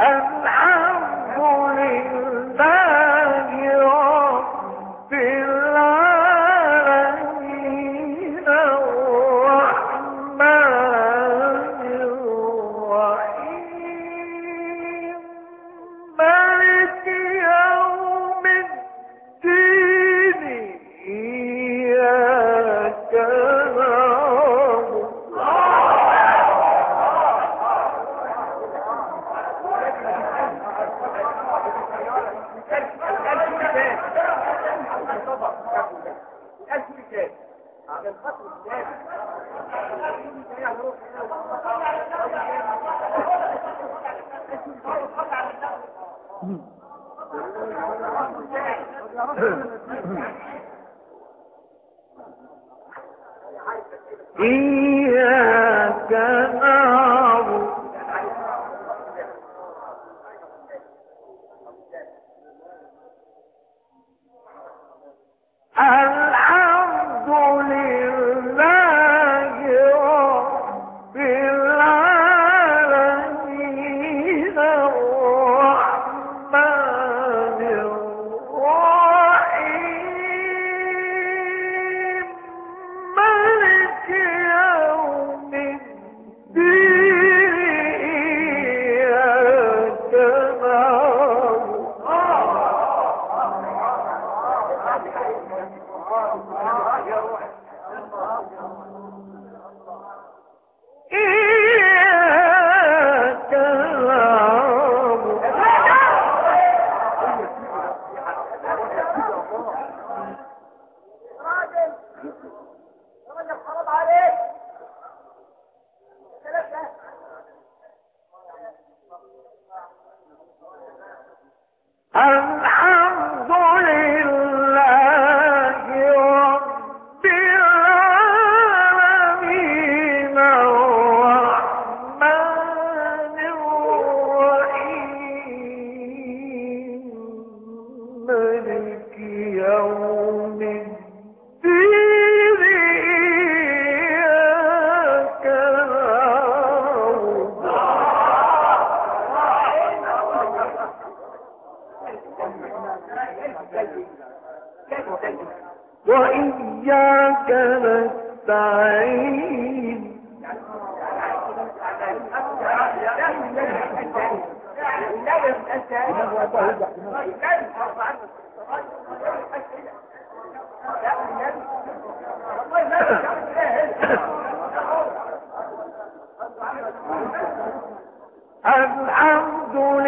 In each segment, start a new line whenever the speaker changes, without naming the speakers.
أم إياك and أم وإياك نستعين. الحمد لله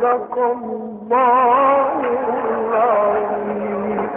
صدق الله العظيم.